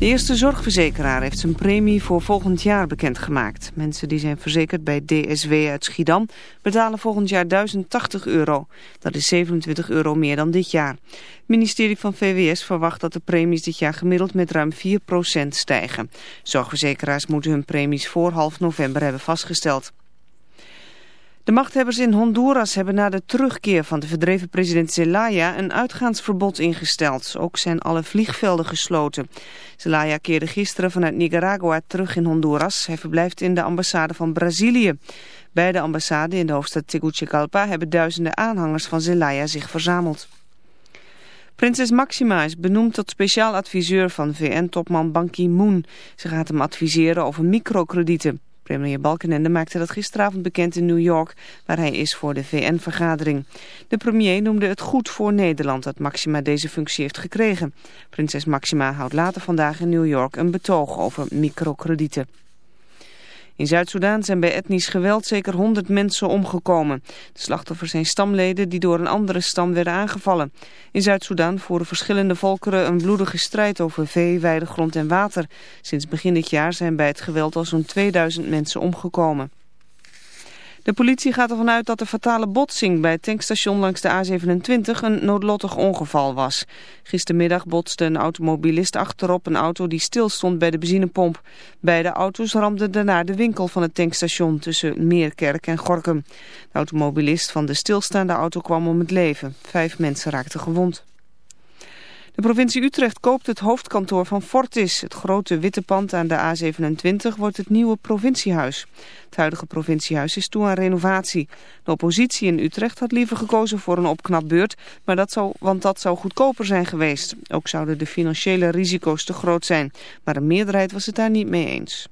De eerste zorgverzekeraar heeft zijn premie voor volgend jaar bekendgemaakt. Mensen die zijn verzekerd bij DSW uit Schiedam betalen volgend jaar 1080 euro. Dat is 27 euro meer dan dit jaar. Het ministerie van VWS verwacht dat de premies dit jaar gemiddeld met ruim 4% stijgen. Zorgverzekeraars moeten hun premies voor half november hebben vastgesteld. De machthebbers in Honduras hebben na de terugkeer van de verdreven president Zelaya een uitgaansverbod ingesteld. Ook zijn alle vliegvelden gesloten. Zelaya keerde gisteren vanuit Nicaragua terug in Honduras. Hij verblijft in de ambassade van Brazilië. Bij de ambassade in de hoofdstad Tegucigalpa hebben duizenden aanhangers van Zelaya zich verzameld. Prinses Maxima is benoemd tot speciaal adviseur van VN-topman Ban Ki-moon. Ze gaat hem adviseren over microkredieten. Premier Balkenende maakte dat gisteravond bekend in New York, waar hij is voor de VN-vergadering. De premier noemde het goed voor Nederland dat Maxima deze functie heeft gekregen. Prinses Maxima houdt later vandaag in New York een betoog over microkredieten. In Zuid-Soedan zijn bij etnisch geweld zeker 100 mensen omgekomen. De slachtoffers zijn stamleden die door een andere stam werden aangevallen. In Zuid-Soedan voeren verschillende volkeren een bloedige strijd over vee, weidegrond en water. Sinds begin dit jaar zijn bij het geweld al zo'n 2000 mensen omgekomen. De politie gaat ervan uit dat de fatale botsing bij het tankstation langs de A27 een noodlottig ongeval was. Gistermiddag botste een automobilist achterop een auto die stilstond bij de benzinepomp. Beide auto's ramden daarna de winkel van het tankstation tussen Meerkerk en Gorkum. De automobilist van de stilstaande auto kwam om het leven. Vijf mensen raakten gewond. De provincie Utrecht koopt het hoofdkantoor van Fortis. Het grote witte pand aan de A27 wordt het nieuwe provinciehuis. Het huidige provinciehuis is toe aan renovatie. De oppositie in Utrecht had liever gekozen voor een opknapbeurt, maar dat zou, want dat zou goedkoper zijn geweest. Ook zouden de financiële risico's te groot zijn, maar een meerderheid was het daar niet mee eens.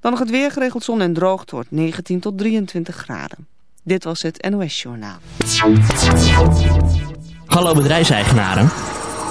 Dan nog het weer geregeld zon en droog. Wordt 19 tot 23 graden. Dit was het NOS Journaal. Hallo bedrijfseigenaren.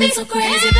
me so crazy.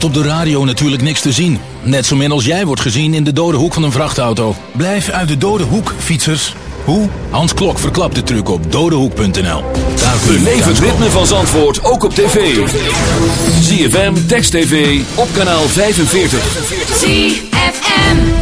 Valt op de radio natuurlijk niks te zien. Net zo min als jij wordt gezien in de dode hoek van een vrachtauto. Blijf uit de dode hoek, fietsers. Hoe? Hans Klok verklapt de truc op dodehoek.nl. Daar Beleef het ritme van Zandvoort ook op tv. ZFM, Text TV, op kanaal 45. ZFM.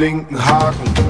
linken Haken.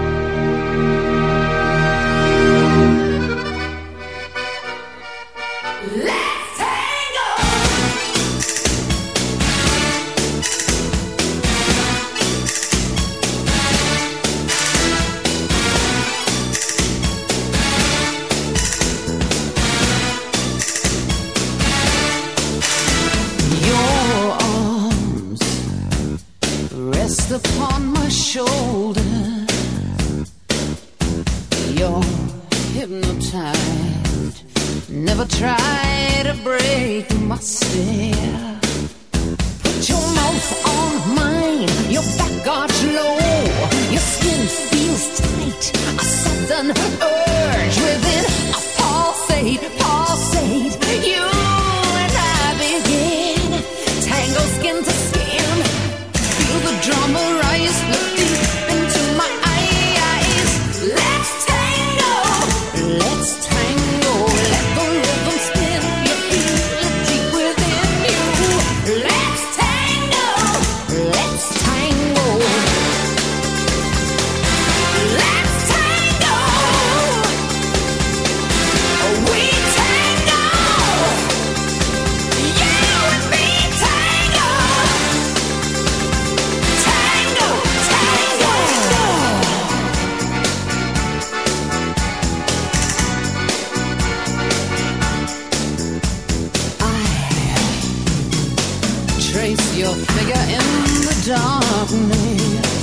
figure in the darkness.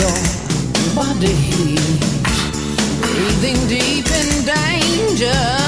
Your body breathing deep in danger.